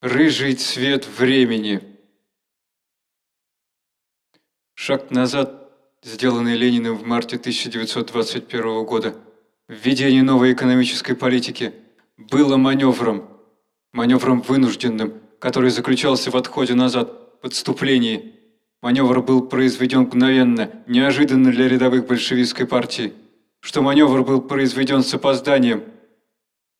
Рыжий цвет времени. Шаг назад, сделанный Лениным в марте 1921 года, введение новой экономической политики, было маневром, маневром вынужденным, который заключался в отходе назад, подступлении. Маневр был произведен мгновенно, неожиданно для рядовых большевистской партии, что маневр был произведен с опозданием.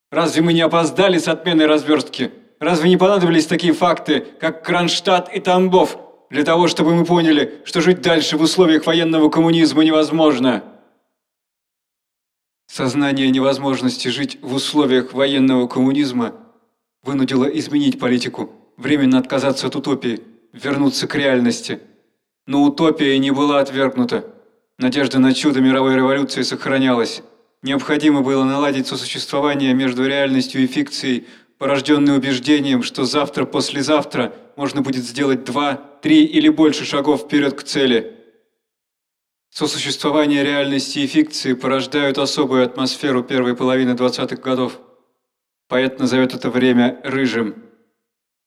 Разве мы не опоздали с отменой разверстки? Разве не понадобились такие факты, как Кронштадт и Тамбов, для того, чтобы мы поняли, что жить дальше в условиях военного коммунизма невозможно? Сознание невозможности жить в условиях военного коммунизма вынудило изменить политику, временно отказаться от утопии, вернуться к реальности. Но утопия не была отвергнута. Надежда на чудо мировой революции сохранялась. Необходимо было наладить сосуществование между реальностью и фикцией, порожденный убеждением, что завтра-послезавтра можно будет сделать два, три или больше шагов вперед к цели. Сосуществование реальности и фикции порождают особую атмосферу первой половины 20-х годов. Поэт назовет это время «рыжим».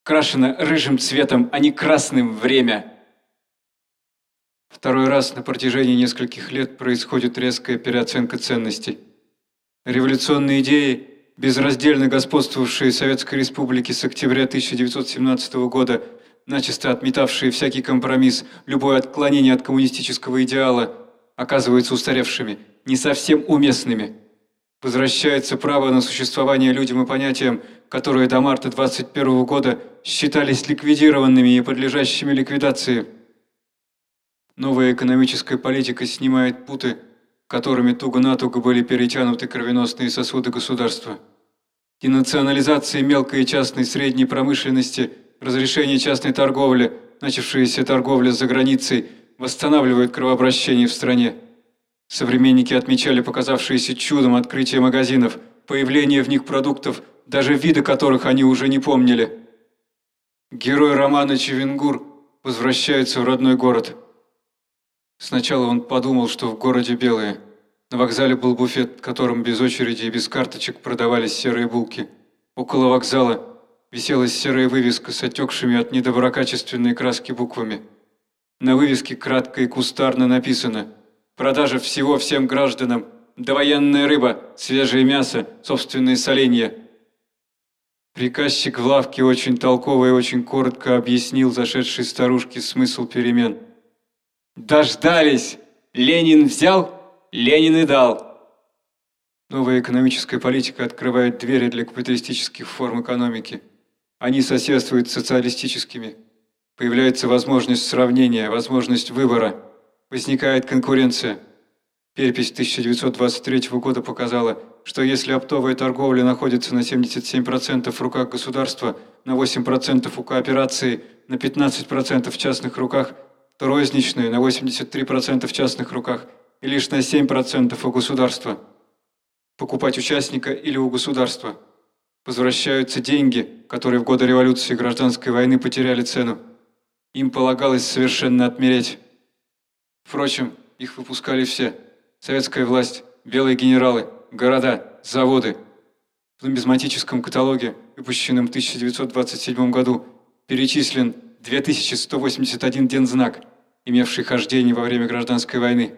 Крашено рыжим цветом, а не красным время. Второй раз на протяжении нескольких лет происходит резкая переоценка ценностей. Революционные идеи – безраздельно господствовавшие Советской Республике с октября 1917 года, начисто отметавшие всякий компромисс, любое отклонение от коммунистического идеала, оказываются устаревшими, не совсем уместными. Возвращается право на существование людям и понятиям, которые до марта 21 года считались ликвидированными и подлежащими ликвидации. Новая экономическая политика снимает путы, которыми туго-натуго были перетянуты кровеносные сосуды государства. Денационализация мелкой и частной средней промышленности, разрешение частной торговли, начавшаяся торговля за границей, восстанавливают кровообращение в стране. Современники отмечали показавшиеся чудом открытие магазинов, появление в них продуктов, даже вида которых они уже не помнили. Герой романа Чевенгур возвращается в родной город – Сначала он подумал, что в городе белые. На вокзале был буфет, в котором без очереди и без карточек продавались серые булки. Около вокзала висела серая вывеска с отекшими от недоброкачественной краски буквами. На вывеске кратко и кустарно написано «Продажа всего всем гражданам, довоенная рыба, свежее мясо, собственные соленья». Приказчик в лавке очень толково и очень коротко объяснил зашедшей старушке смысл перемен – Дождались! Ленин взял, Ленин и дал. Новая экономическая политика открывает двери для капиталистических форм экономики. Они соседствуют с социалистическими. Появляется возможность сравнения, возможность выбора. Возникает конкуренция. Перепись 1923 года показала, что если оптовая торговля находится на 77% в руках государства, на 8% у кооперации, на 15% в частных руках – то розничные на 83% в частных руках и лишь на 7% у государства. Покупать участника или у государства. Возвращаются деньги, которые в годы революции и гражданской войны потеряли цену. Им полагалось совершенно отмереть. Впрочем, их выпускали все. Советская власть, белые генералы, города, заводы. В нумизматическом каталоге, выпущенном в 1927 году, перечислен 2181 дензнак, имевший хождение во время гражданской войны.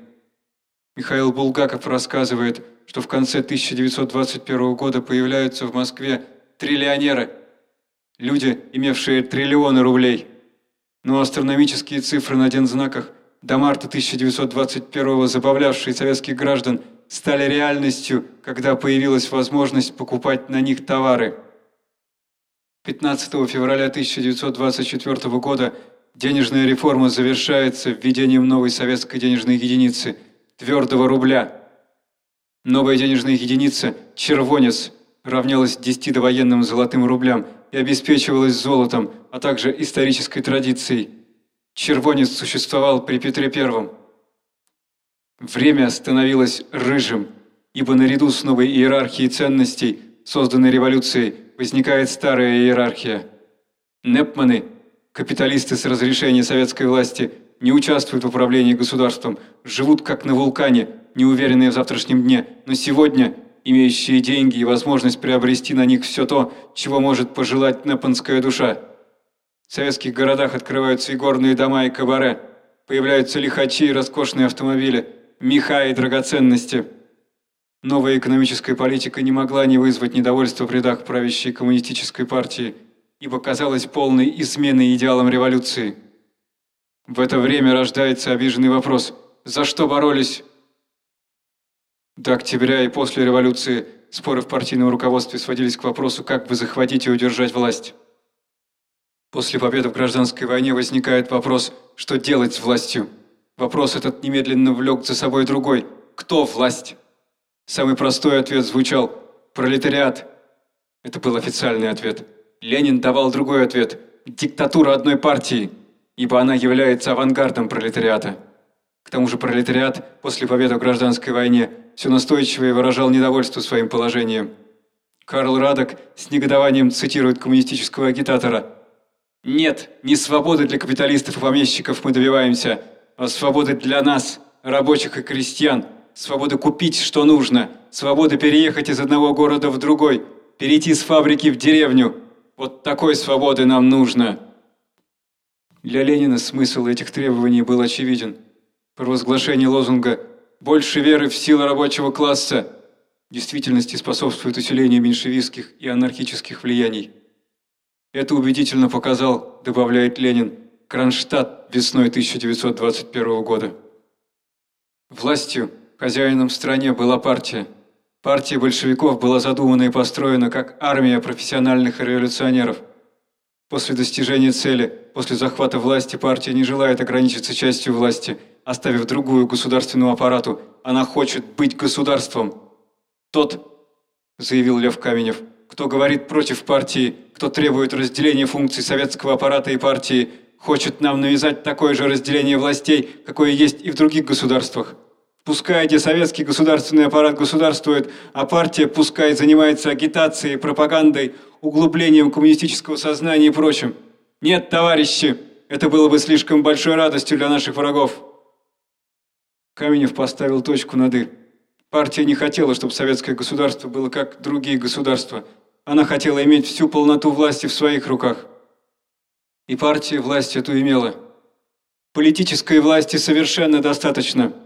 Михаил Булгаков рассказывает, что в конце 1921 года появляются в Москве триллионеры, люди, имевшие триллионы рублей. Но астрономические цифры на дензнаках до марта 1921 забавлявшие советских граждан стали реальностью, когда появилась возможность покупать на них товары – 15 февраля 1924 года денежная реформа завершается введением новой советской денежной единицы – твердого рубля. Новая денежная единица – червонец – равнялась 10 довоенным золотым рублям и обеспечивалась золотом, а также исторической традицией. Червонец существовал при Петре I. Время становилось рыжим, ибо наряду с новой иерархией ценностей, созданной революцией, возникает старая иерархия. Непманы, капиталисты с разрешения советской власти, не участвуют в управлении государством, живут как на вулкане, неуверенные в завтрашнем дне, но сегодня имеющие деньги и возможность приобрести на них все то, чего может пожелать непанская душа. В советских городах открываются и горные дома, и кабаре. Появляются лихачи и роскошные автомобили, меха и драгоценности. Новая экономическая политика не могла не вызвать недовольства в рядах правящей коммунистической партии, ибо казалась полной изменой идеалам революции. В это время рождается обиженный вопрос «За что боролись?» До октября и после революции споры в партийном руководстве сводились к вопросу, как бы захватить и удержать власть. После победы в гражданской войне возникает вопрос, что делать с властью. Вопрос этот немедленно влек за собой другой. Кто власть? Самый простой ответ звучал «пролетариат». Это был официальный ответ. Ленин давал другой ответ «диктатура одной партии» ибо она является авангардом пролетариата. К тому же пролетариат после победы в гражданской войне все настойчивее выражал недовольство своим положением. Карл Радок с негодованием цитирует коммунистического агитатора. «Нет, не свободы для капиталистов и помещиков мы добиваемся, а свободы для нас, рабочих и крестьян, свободы купить, что нужно, свободы переехать из одного города в другой, перейти с фабрики в деревню. Вот такой свободы нам нужно». Для Ленина смысл этих требований был очевиден. Провозглашение лозунга «Больше веры в силы рабочего класса» в действительности способствует усилению меньшевистских и анархических влияний. Это убедительно показал, добавляет Ленин, Кронштадт весной 1921 года. Властью, хозяином в стране была партия. Партия большевиков была задумана и построена как армия профессиональных революционеров – После достижения цели, после захвата власти, партия не желает ограничиться частью власти, оставив другую государственную аппарату. Она хочет быть государством. Тот, заявил Лев Каменев, кто говорит против партии, кто требует разделения функций советского аппарата и партии, хочет нам навязать такое же разделение властей, какое есть и в других государствах. Пускай где советский государственный аппарат государствует, а партия пускай занимается агитацией, пропагандой, углублением коммунистического сознания и прочим. Нет, товарищи, это было бы слишком большой радостью для наших врагов. Каменев поставил точку над «и». Партия не хотела, чтобы советское государство было как другие государства. Она хотела иметь всю полноту власти в своих руках. И партия власть эту имела. Политической власти совершенно достаточно –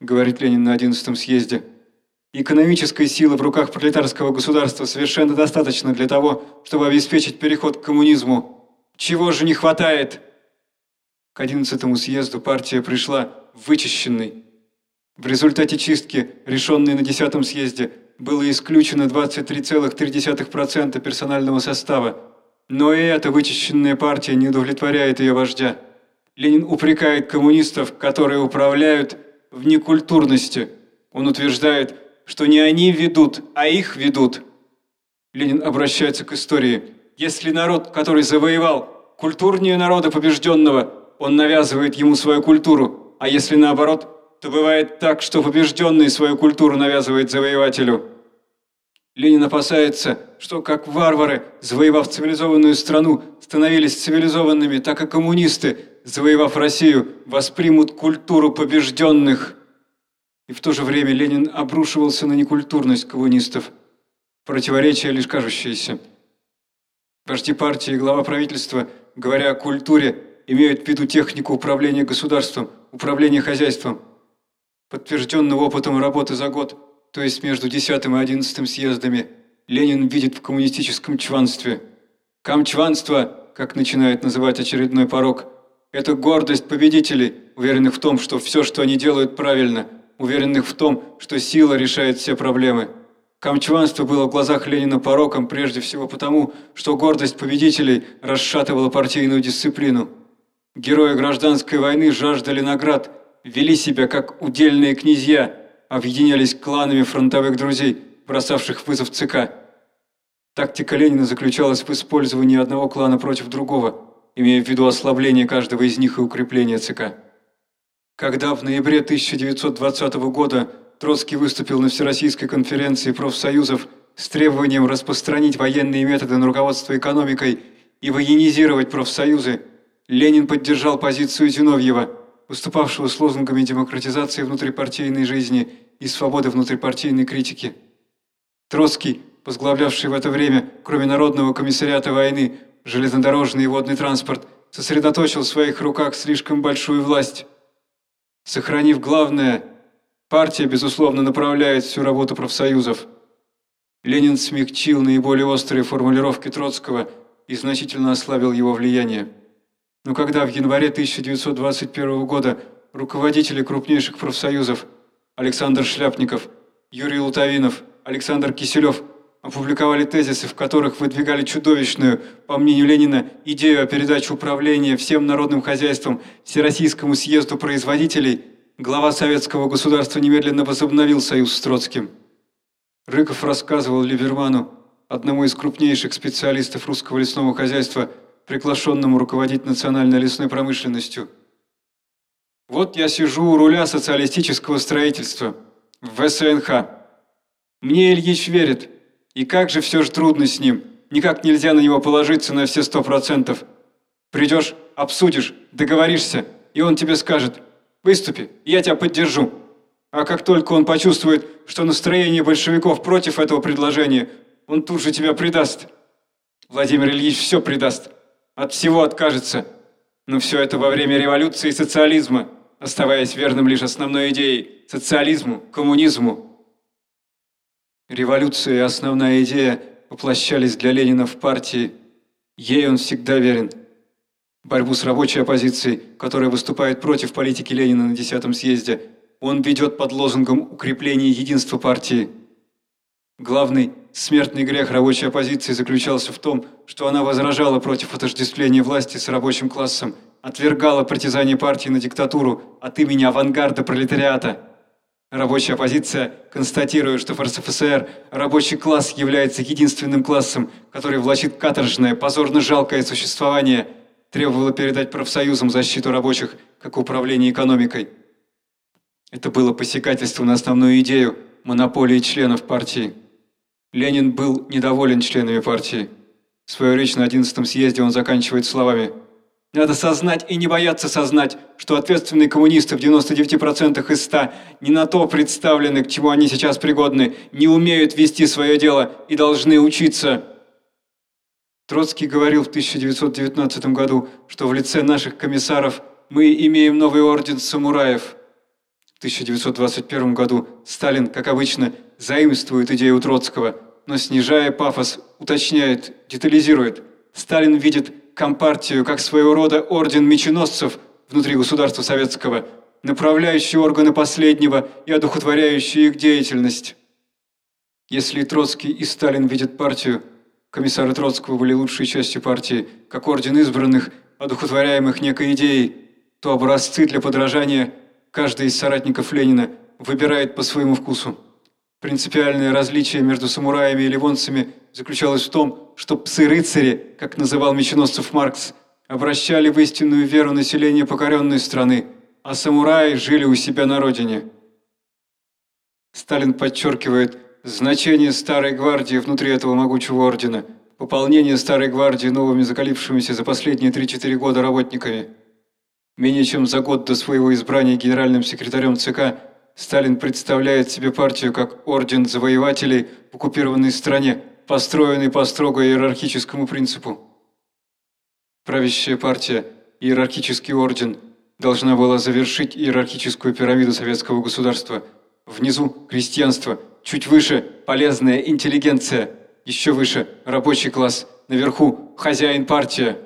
говорит Ленин на 11 съезде. Экономической силы в руках пролетарского государства совершенно достаточно для того, чтобы обеспечить переход к коммунизму. Чего же не хватает? К 11 съезду партия пришла вычищенной. В результате чистки, решенной на 10 съезде, было исключено 23,3% персонального состава. Но и эта вычищенная партия не удовлетворяет ее вождя. Ленин упрекает коммунистов, которые управляют в некультурности. Он утверждает, что не они ведут, а их ведут. Ленин обращается к истории. Если народ, который завоевал, культурнее народа побежденного, он навязывает ему свою культуру, а если наоборот, то бывает так, что побежденный свою культуру навязывает завоевателю. Ленин опасается, что как варвары, завоевав цивилизованную страну, становились цивилизованными, так и коммунисты, завоевав Россию, воспримут культуру побежденных. И в то же время Ленин обрушивался на некультурность коммунистов. Противоречия лишь кажущиеся. Вожди партии и глава правительства, говоря о культуре, имеют в виду технику управления государством, управления хозяйством. Подтвержденного опытом работы за год, то есть между 10 и 11 съездами, Ленин видит в коммунистическом чванстве. Камчванство, как начинает называть очередной порог – это гордость победителей, уверенных в том, что все, что они делают, правильно, уверенных в том, что сила решает все проблемы. Камчванство было в глазах Ленина пороком прежде всего потому, что гордость победителей расшатывала партийную дисциплину. Герои гражданской войны жаждали наград, вели себя как удельные князья, объединялись кланами фронтовых друзей, бросавших вызов ЦК. Тактика Ленина заключалась в использовании одного клана против другого – имея в виду ослабление каждого из них и укрепление ЦК. Когда в ноябре 1920 года Троцкий выступил на Всероссийской конференции профсоюзов с требованием распространить военные методы на руководство экономикой и военизировать профсоюзы, Ленин поддержал позицию Зиновьева, выступавшего с лозунгами демократизации внутрипартийной жизни и свободы внутрипартийной критики. Троцкий, возглавлявший в это время, кроме Народного комиссариата войны, железнодорожный и водный транспорт, сосредоточил в своих руках слишком большую власть. Сохранив главное, партия, безусловно, направляет всю работу профсоюзов. Ленин смягчил наиболее острые формулировки Троцкого и значительно ослабил его влияние. Но когда в январе 1921 года руководители крупнейших профсоюзов Александр Шляпников, Юрий Лутовинов, Александр Киселев опубликовали тезисы, в которых выдвигали чудовищную, по мнению Ленина, идею о передаче управления всем народным хозяйством Всероссийскому съезду производителей, глава советского государства немедленно возобновил союз с Троцким. Рыков рассказывал Либерману, одному из крупнейших специалистов русского лесного хозяйства, приглашенному руководить национальной лесной промышленностью. «Вот я сижу у руля социалистического строительства в ВСНХ. Мне Ильич верит, и как же все же трудно с ним, никак нельзя на него положиться на все сто процентов. Придешь, обсудишь, договоришься, и он тебе скажет «Выступи, я тебя поддержу». А как только он почувствует, что настроение большевиков против этого предложения, он тут же тебя предаст. Владимир Ильич все предаст, от всего откажется. Но все это во время революции и социализма, оставаясь верным лишь основной идее – социализму, коммунизму. Революция и основная идея воплощались для Ленина в партии. Ей он всегда верен. Борьбу с рабочей оппозицией, которая выступает против политики Ленина на 10 съезде, он ведет под лозунгом укрепления единства партии. Главный смертный грех рабочей оппозиции заключался в том, что она возражала против отождествления власти с рабочим классом, отвергала партизане партии на диктатуру от имени авангарда пролетариата. Рабочая оппозиция, констатируя, что в РСФСР рабочий класс является единственным классом, который влачит каторжное, позорно жалкое существование, требовала передать профсоюзам защиту рабочих, как управление экономикой. Это было посягательство на основную идею монополии членов партии. Ленин был недоволен членами партии. Свою речь на 11 съезде он заканчивает словами «Надо сознать и не бояться сознать, что ответственные коммунисты в 99% из 100 не на то представлены, к чему они сейчас пригодны, не умеют вести свое дело и должны учиться». Троцкий говорил в 1919 году, что в лице наших комиссаров мы имеем новый орден самураев. В 1921 году Сталин, как обычно, заимствует идею Троцкого, но снижая пафос, уточняет, детализирует. Сталин видит Компартию как своего рода орден меченосцев внутри государства советского, направляющий органы последнего и одухотворяющий их деятельность. Если Троцкий и Сталин видят партию, комиссары Троцкого были лучшей частью партии, как орден избранных, одухотворяемых некой идеей, то образцы для подражания каждый из соратников Ленина выбирает по своему вкусу. Принципиальное различие между самураями и ливонцами заключалось в том, что псы-рыцари, как называл меченосцев Маркс, обращали в истинную веру населения покоренной страны, а самураи жили у себя на родине. Сталин подчеркивает значение Старой Гвардии внутри этого могучего ордена, пополнение Старой Гвардии новыми закалившимися за последние 3-4 года работниками. Менее чем за год до своего избрания генеральным секретарем ЦК Сталин представляет себе партию как орден завоевателей в оккупированной стране, построенный по строго иерархическому принципу. Правящая партия, иерархический орден, должна была завершить иерархическую пирамиду советского государства. Внизу – крестьянство, чуть выше – полезная интеллигенция, еще выше – рабочий класс, наверху – хозяин-партия.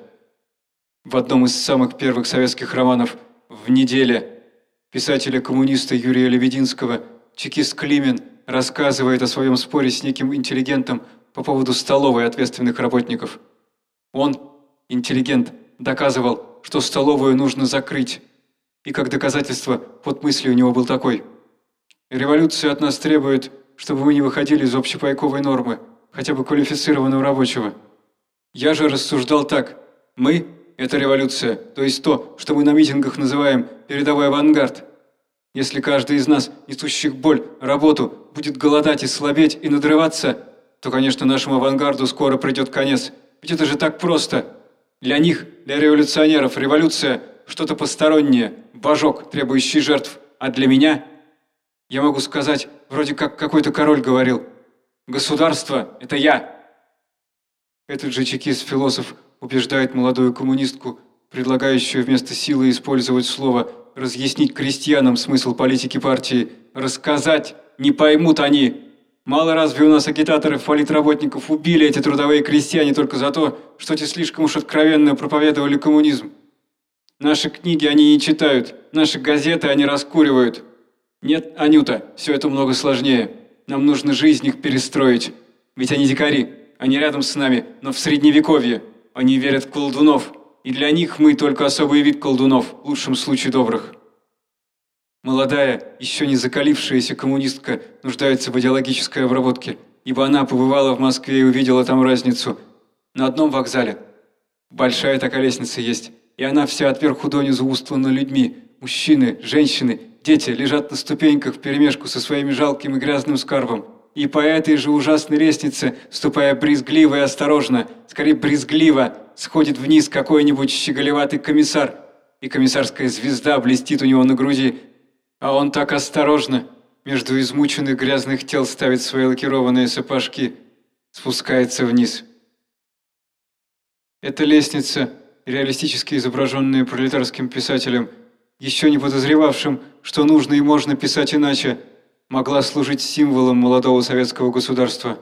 В одном из самых первых советских романов «В неделе» писателя-коммуниста Юрия Левединского, чекист Климен рассказывает о своем споре с неким интеллигентом по поводу столовой ответственных работников. Он, интеллигент, доказывал, что столовую нужно закрыть. И как доказательство, под мысли у него был такой. Революция от нас требует, чтобы мы не выходили из общепайковой нормы, хотя бы квалифицированного рабочего. Я же рассуждал так. Мы это революция, то есть то, что мы на митингах называем передовой авангард. Если каждый из нас, несущих боль, работу, будет голодать и слабеть и надрываться, то, конечно, нашему авангарду скоро придет конец. Ведь это же так просто. Для них, для революционеров, революция – что-то постороннее, божок, требующий жертв. А для меня, я могу сказать, вроде как какой-то король говорил, Государство – это я!» Этот же чекист-философ убеждает молодую коммунистку, предлагающую вместо силы использовать слово «разъяснить крестьянам смысл политики партии», «рассказать, не поймут они». Мало разве у нас агитаторов, политработников убили эти трудовые крестьяне только за то, что те слишком уж откровенно проповедовали коммунизм? Наши книги они не читают, наши газеты они раскуривают. Нет, Анюта, все это много сложнее. Нам нужно жизнь их перестроить. Ведь они дикари, они рядом с нами, но в средневековье. Они верят в колдунов, и для них мы только особый вид колдунов, в лучшем случае добрых. Молодая, еще не закалившаяся коммунистка нуждается в идеологической обработке, ибо она побывала в Москве и увидела там разницу. На одном вокзале. Большая такая лестница есть, и она вся от верху донизу устлана людьми. Мужчины, женщины, дети лежат на ступеньках вперемешку со своими жалким и грязным скарбом. И по этой же ужасной лестнице, ступая брезгливо и осторожно, скорее брезгливо, сходит вниз какой-нибудь щеголеватый комиссар, и комиссарская звезда блестит у него на груди, а он так осторожно между измученных грязных тел ставит свои лакированные сапожки, спускается вниз. Эта лестница, реалистически изображенная пролетарским писателем, еще не подозревавшим, что нужно и можно писать иначе, могла служить символом молодого советского государства.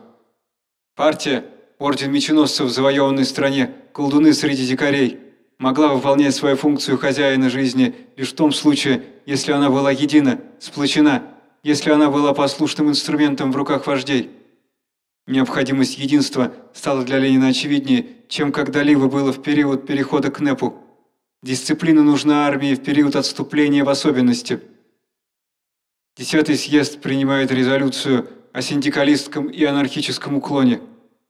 Партия, орден меченосцев в завоеванной стране, колдуны среди дикарей, могла выполнять свою функцию хозяина жизни лишь в том случае, если она была едина, сплочена, если она была послушным инструментом в руках вождей. Необходимость единства стала для Ленина очевиднее, чем когда-либо было в период перехода к НЭПу. Дисциплина нужна армии в период отступления в особенности. Десятый съезд принимает резолюцию о синдикалистском и анархическом уклоне,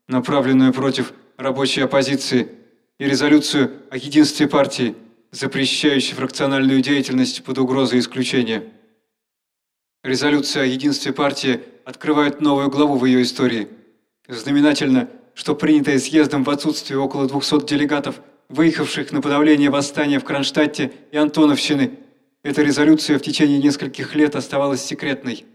направленную против рабочей оппозиции, и резолюцию о единстве партии, запрещающей фракциональную деятельность под угрозой исключения. Резолюция о единстве партии открывает новую главу в ее истории. Знаменательно, что принятая съездом в отсутствие около 200 делегатов, выехавших на подавление восстания в Кронштадте и Антоновщины, эта резолюция в течение нескольких лет оставалась секретной.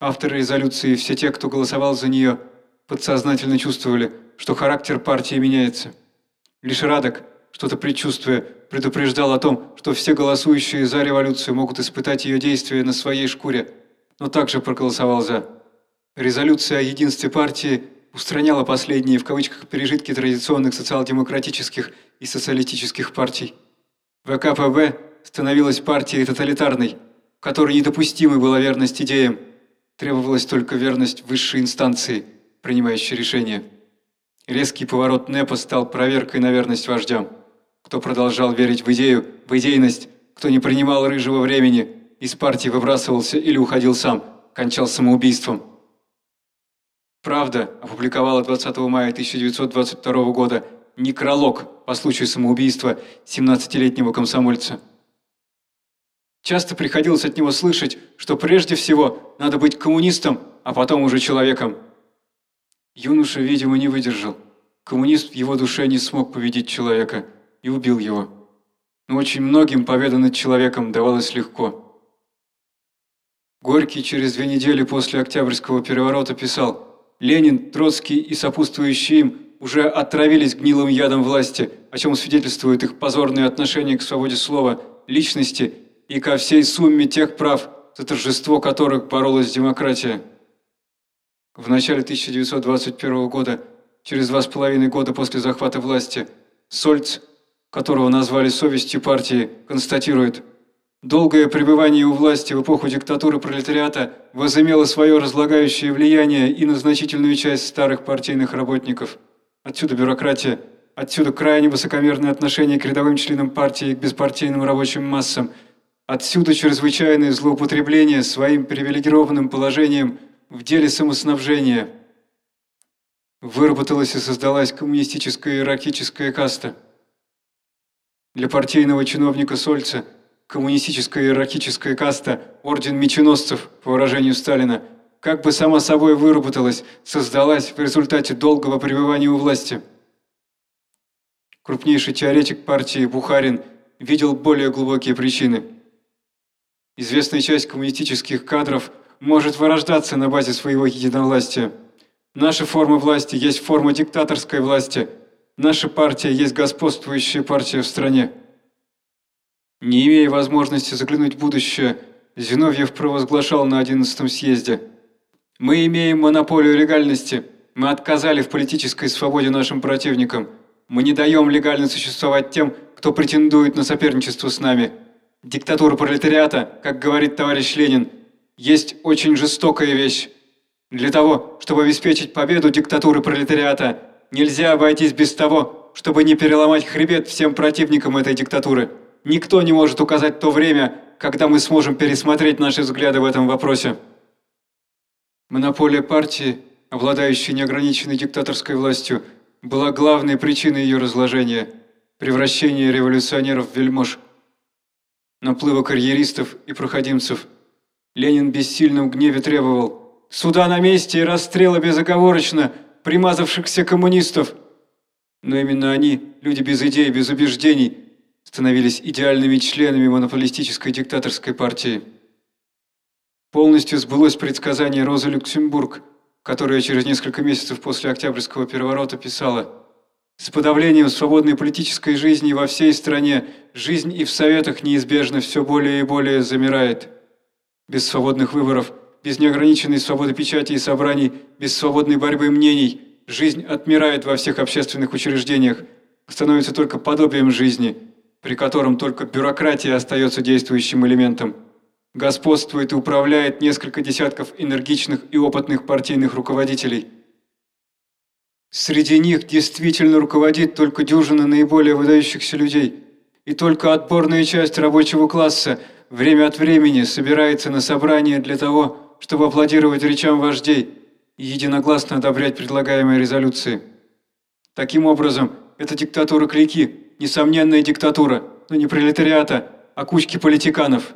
Авторы резолюции и все те, кто голосовал за нее, подсознательно чувствовали, что характер партии меняется. Лишь Радок, что-то предчувствуя, предупреждал о том, что все голосующие за революцию могут испытать ее действия на своей шкуре, но также проголосовал «за». Резолюция о единстве партии устраняла последние в кавычках пережитки традиционных социал-демократических и социалистических партий. ВКПБ становилась партией тоталитарной, в которой недопустимой была верность идеям, требовалась только верность высшей инстанции, принимающей решения. Резкий поворот НЭПа стал проверкой на верность вождям. Кто продолжал верить в идею, в идейность, кто не принимал рыжего времени, из партии выбрасывался или уходил сам, кончал самоубийством. «Правда» опубликовала 20 мая 1922 года некролог по случаю самоубийства 17-летнего комсомольца. Часто приходилось от него слышать, что прежде всего надо быть коммунистом, а потом уже человеком. Юноша, видимо, не выдержал. Коммунист в его душе не смог победить человека и убил его. Но очень многим победа человеком давалась легко. Горький через две недели после Октябрьского переворота писал «Ленин, Троцкий и сопутствующие им уже отравились гнилым ядом власти, о чем свидетельствует их позорное отношение к свободе слова, личности и ко всей сумме тех прав, за торжество которых боролась демократия. В начале 1921 года, через два с половиной года после захвата власти, Сольц, которого назвали совестью партии, констатирует, «Долгое пребывание у власти в эпоху диктатуры пролетариата возымело свое разлагающее влияние и на значительную часть старых партийных работников. Отсюда бюрократия, отсюда крайне высокомерное отношение к рядовым членам партии и к беспартийным рабочим массам – Отсюда чрезвычайное злоупотребление своим привилегированным положением в деле самоснабжения. Выработалась и создалась коммунистическая иерархическая каста. Для партийного чиновника Сольца коммунистическая иерархическая каста, орден меченосцев, по выражению Сталина, как бы сама собой выработалась, создалась в результате долгого пребывания у власти. Крупнейший теоретик партии Бухарин видел более глубокие причины – Известная часть коммунистических кадров может вырождаться на базе своего единовластия. Наша форма власти есть форма диктаторской власти. Наша партия есть господствующая партия в стране. Не имея возможности заглянуть в будущее, Зиновьев провозглашал на 11-м съезде. «Мы имеем монополию легальности. Мы отказали в политической свободе нашим противникам. Мы не даем легально существовать тем, кто претендует на соперничество с нами. Диктатура пролетариата, как говорит товарищ Ленин, есть очень жестокая вещь. Для того, чтобы обеспечить победу диктатуры пролетариата, нельзя обойтись без того, чтобы не переломать хребет всем противникам этой диктатуры. Никто не может указать то время, когда мы сможем пересмотреть наши взгляды в этом вопросе. Монополия партии, обладающей неограниченной диктаторской властью, была главной причиной ее разложения, превращения революционеров в вельмож, наплыва карьеристов и проходимцев. Ленин в бессильном гневе требовал «Суда на месте и расстрела безоговорочно примазавшихся коммунистов!» Но именно они, люди без идей, без убеждений, становились идеальными членами монополистической диктаторской партии. Полностью сбылось предсказание Розы Люксембург, которая через несколько месяцев после Октябрьского переворота писала «С подавлением свободной политической жизни во всей стране жизнь и в Советах неизбежно все более и более замирает. Без свободных выборов, без неограниченной свободы печати и собраний, без свободной борьбы мнений жизнь отмирает во всех общественных учреждениях, становится только подобием жизни – при котором только бюрократия остается действующим элементом. Господствует и управляет несколько десятков энергичных и опытных партийных руководителей. Среди них действительно руководит только дюжина наиболее выдающихся людей, и только отборная часть рабочего класса время от времени собирается на собрание для того, чтобы аплодировать речам вождей и единогласно одобрять предлагаемые резолюции. Таким образом, это диктатура клики, несомненная диктатура, но не пролетариата, а кучки политиканов.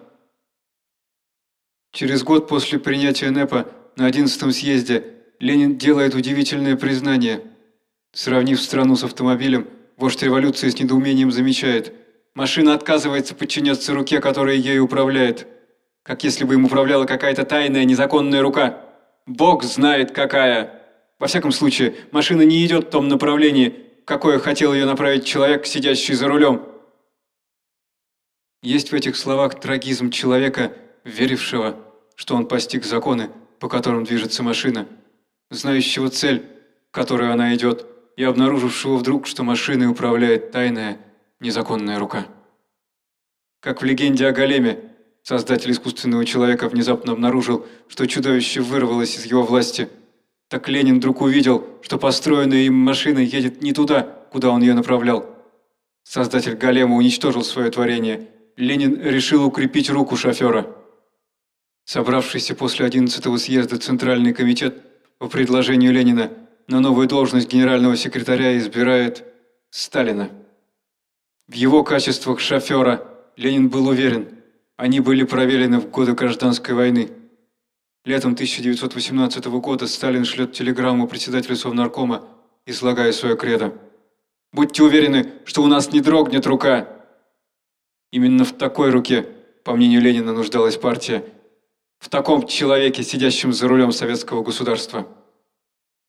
Через год после принятия НЭПа на 11-м съезде Ленин делает удивительное признание. Сравнив страну с автомобилем, вождь революции с недоумением замечает, машина отказывается подчиняться руке, которая ею управляет, как если бы им управляла какая-то тайная незаконная рука. Бог знает какая! Во всяком случае, машина не идет в том направлении, какое хотел ее направить человек, сидящий за рулем. Есть в этих словах трагизм человека, верившего, что он постиг законы, по которым движется машина, знающего цель, к которой она идет, и обнаружившего вдруг, что машиной управляет тайная, незаконная рука. Как в легенде о Големе, создатель искусственного человека внезапно обнаружил, что чудовище вырвалось из его власти – так Ленин вдруг увидел, что построенная им машина едет не туда, куда он ее направлял. Создатель Голема уничтожил свое творение. Ленин решил укрепить руку шофера. Собравшийся после 11-го съезда Центральный комитет по предложению Ленина на новую должность генерального секретаря избирает Сталина. В его качествах шофера Ленин был уверен, они были проверены в годы гражданской войны. Летом 1918 года Сталин шлет телеграмму председателю Совнаркома, излагая свое кредо. «Будьте уверены, что у нас не дрогнет рука!» Именно в такой руке, по мнению Ленина, нуждалась партия. В таком человеке, сидящем за рулем советского государства.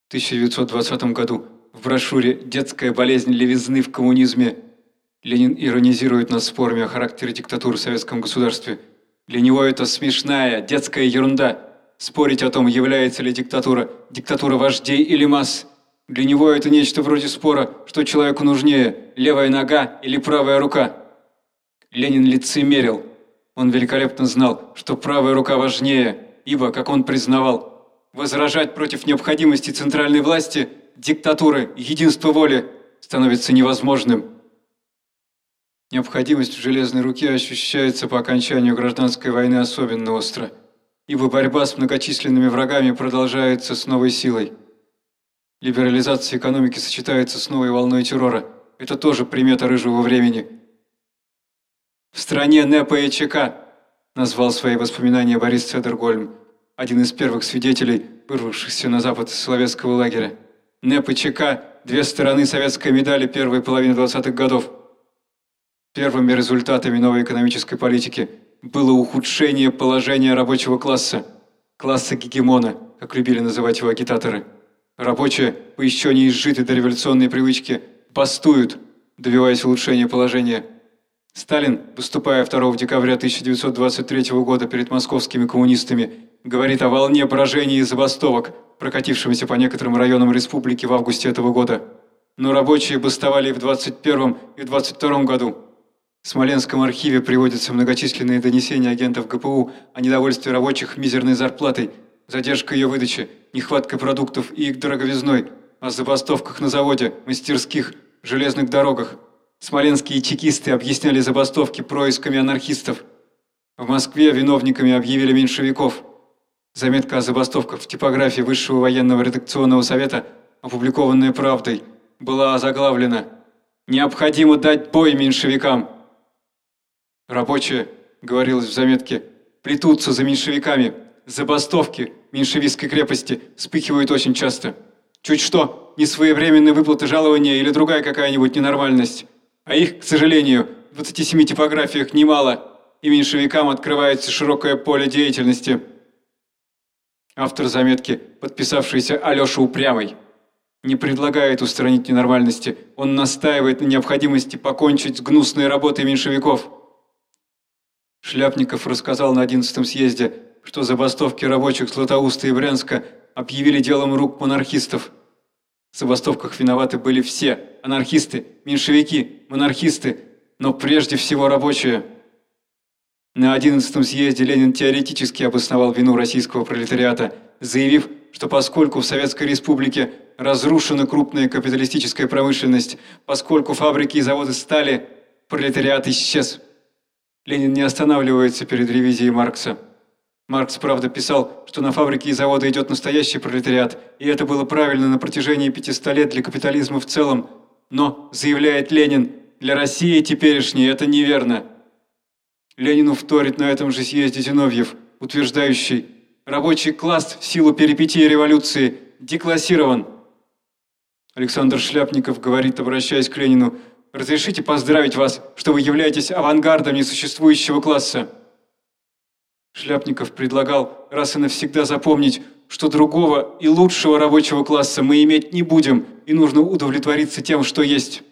В 1920 году в брошюре «Детская болезнь левизны в коммунизме» Ленин иронизирует над спорами о характере диктатуры в советском государстве. Для него это смешная, детская ерунда – спорить о том, является ли диктатура диктатура вождей или масс. Для него это нечто вроде спора, что человеку нужнее, левая нога или правая рука. Ленин лицемерил. Он великолепно знал, что правая рука важнее, ибо, как он признавал, возражать против необходимости центральной власти, диктатуры, единства воли становится невозможным. Необходимость в железной руке ощущается по окончанию гражданской войны особенно остро – ибо борьба с многочисленными врагами продолжается с новой силой. Либерализация экономики сочетается с новой волной террора. Это тоже примета рыжего времени. «В стране НЭПа и ЧК», – назвал свои воспоминания Борис Цедергольм, один из первых свидетелей, вырвавшихся на запад из Соловецкого лагеря. НЭП и ЧК – две стороны советской медали первой половины 20-х годов. Первыми результатами новой экономической политики – было ухудшение положения рабочего класса, класса гегемона, как любили называть его агитаторы. Рабочие, по еще не изжитой дореволюционной привычке, бастуют, добиваясь улучшения положения. Сталин, выступая 2 декабря 1923 года перед московскими коммунистами, говорит о волне поражений и забастовок, прокатившемся по некоторым районам республики в августе этого года. Но рабочие бастовали и в 21 и в 22 году. В Смоленском архиве приводятся многочисленные донесения агентов ГПУ о недовольстве рабочих мизерной зарплатой, задержкой ее выдачи, нехваткой продуктов и их дороговизной, о забастовках на заводе, мастерских, железных дорогах. Смоленские чекисты объясняли забастовки происками анархистов. В Москве виновниками объявили меньшевиков. Заметка о забастовках в типографии Высшего военного редакционного совета, опубликованная «Правдой», была озаглавлена «Необходимо дать бой меньшевикам». Рабочие, говорилось в заметке, плетутся за меньшевиками. Забастовки меньшевистской крепости вспыхивают очень часто. Чуть что, несвоевременные выплаты жалования или другая какая-нибудь ненормальность. А их, к сожалению, в 27 типографиях немало, и меньшевикам открывается широкое поле деятельности. Автор заметки, подписавшийся Алеша Упрямый, не предлагает устранить ненормальности, он настаивает на необходимости покончить с гнусной работой меньшевиков. Шляпников рассказал на 11-м съезде, что забастовки рабочих Златоуста и Брянска объявили делом рук монархистов. В забастовках виноваты были все – анархисты, меньшевики, монархисты, но прежде всего рабочие. На 11-м съезде Ленин теоретически обосновал вину российского пролетариата, заявив, что поскольку в Советской Республике разрушена крупная капиталистическая промышленность, поскольку фабрики и заводы стали, пролетариат исчез. Ленин не останавливается перед ревизией Маркса. Маркс, правда, писал, что на фабрике и заводы идет настоящий пролетариат, и это было правильно на протяжении 500 лет для капитализма в целом. Но, заявляет Ленин, для России теперешней это неверно. Ленину вторит на этом же съезде Зиновьев, утверждающий, рабочий класс в силу перипетии революции деклассирован. Александр Шляпников говорит, обращаясь к Ленину, «Разрешите поздравить вас, что вы являетесь авангардом несуществующего класса». Шляпников предлагал раз и навсегда запомнить, что другого и лучшего рабочего класса мы иметь не будем, и нужно удовлетвориться тем, что есть.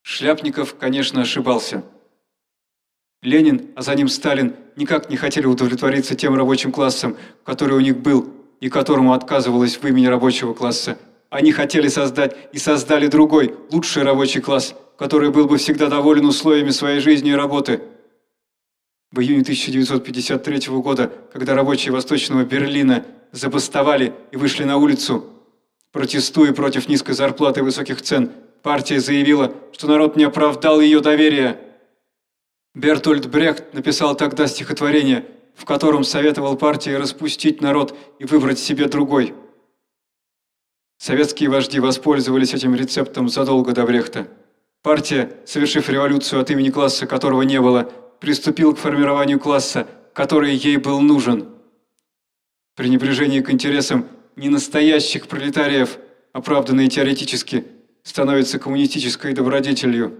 Шляпников, конечно, ошибался. Ленин, а за ним Сталин, никак не хотели удовлетвориться тем рабочим классом, который у них был и которому отказывалось в имени рабочего класса. Они хотели создать и создали другой, лучший рабочий класс, который был бы всегда доволен условиями своей жизни и работы – в июне 1953 года, когда рабочие Восточного Берлина забастовали и вышли на улицу, протестуя против низкой зарплаты и высоких цен, партия заявила, что народ не оправдал ее доверия. Бертольд Брехт написал тогда стихотворение, в котором советовал партии распустить народ и выбрать себе другой. Советские вожди воспользовались этим рецептом задолго до Брехта. Партия, совершив революцию от имени класса, которого не было, приступил к формированию класса, который ей был нужен. Пренебрежение к интересам ненастоящих пролетариев, оправданные теоретически, становится коммунистической добродетелью.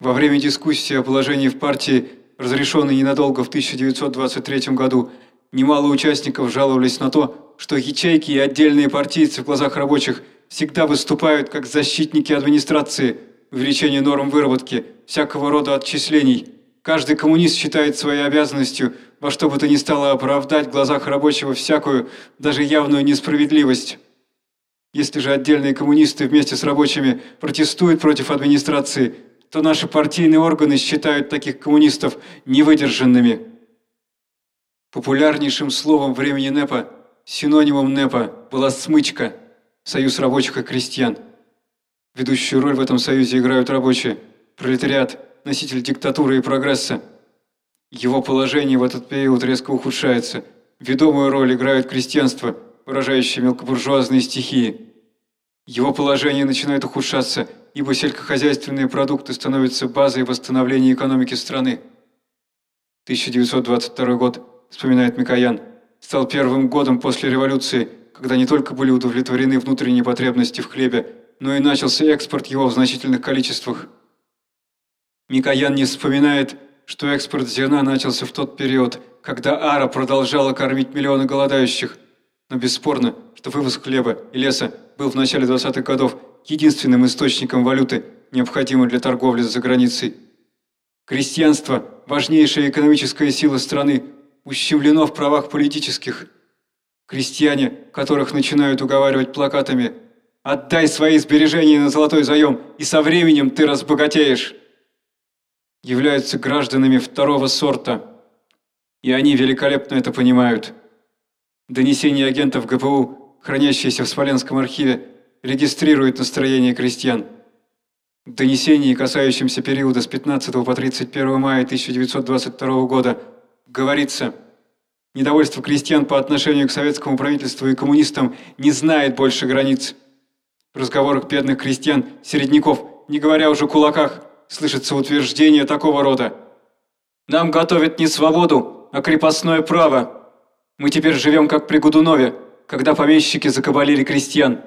Во время дискуссии о положении в партии, разрешенной ненадолго в 1923 году, немало участников жаловались на то, что ячейки и отдельные партийцы в глазах рабочих всегда выступают как защитники администрации, увеличения норм выработки, всякого рода отчислений – Каждый коммунист считает своей обязанностью во что бы то ни стало оправдать в глазах рабочего всякую, даже явную несправедливость. Если же отдельные коммунисты вместе с рабочими протестуют против администрации, то наши партийные органы считают таких коммунистов невыдержанными. Популярнейшим словом времени НЭПа, синонимом НЭПа, была «смычка» – Союз рабочих и крестьян. Ведущую роль в этом союзе играют рабочие, пролетариат – носитель диктатуры и прогресса. Его положение в этот период резко ухудшается. Ведомую роль играет крестьянство, выражающее мелкобуржуазные стихии. Его положение начинает ухудшаться, ибо сельскохозяйственные продукты становятся базой восстановления экономики страны. 1922 год, вспоминает Микоян, стал первым годом после революции, когда не только были удовлетворены внутренние потребности в хлебе, но и начался экспорт его в значительных количествах. Микоян не вспоминает, что экспорт зерна начался в тот период, когда Ара продолжала кормить миллионы голодающих. Но бесспорно, что вывоз хлеба и леса был в начале 20-х годов единственным источником валюты, необходимой для торговли за границей. Крестьянство, важнейшая экономическая сила страны, ущемлено в правах политических. Крестьяне, которых начинают уговаривать плакатами «Отдай свои сбережения на золотой заем, и со временем ты разбогатеешь!» Являются гражданами второго сорта. И они великолепно это понимают. Донесения агентов ГПУ, хранящиеся в Смоленском архиве, регистрируют настроение крестьян. В донесении, касающемся периода с 15 по 31 мая 1922 года, говорится, недовольство крестьян по отношению к советскому правительству и коммунистам не знает больше границ. В разговорах бедных крестьян, середняков, не говоря уже кулаках, слышится утверждение такого рода. «Нам готовят не свободу, а крепостное право. Мы теперь живем как при Гудунове, когда помещики закабалили крестьян».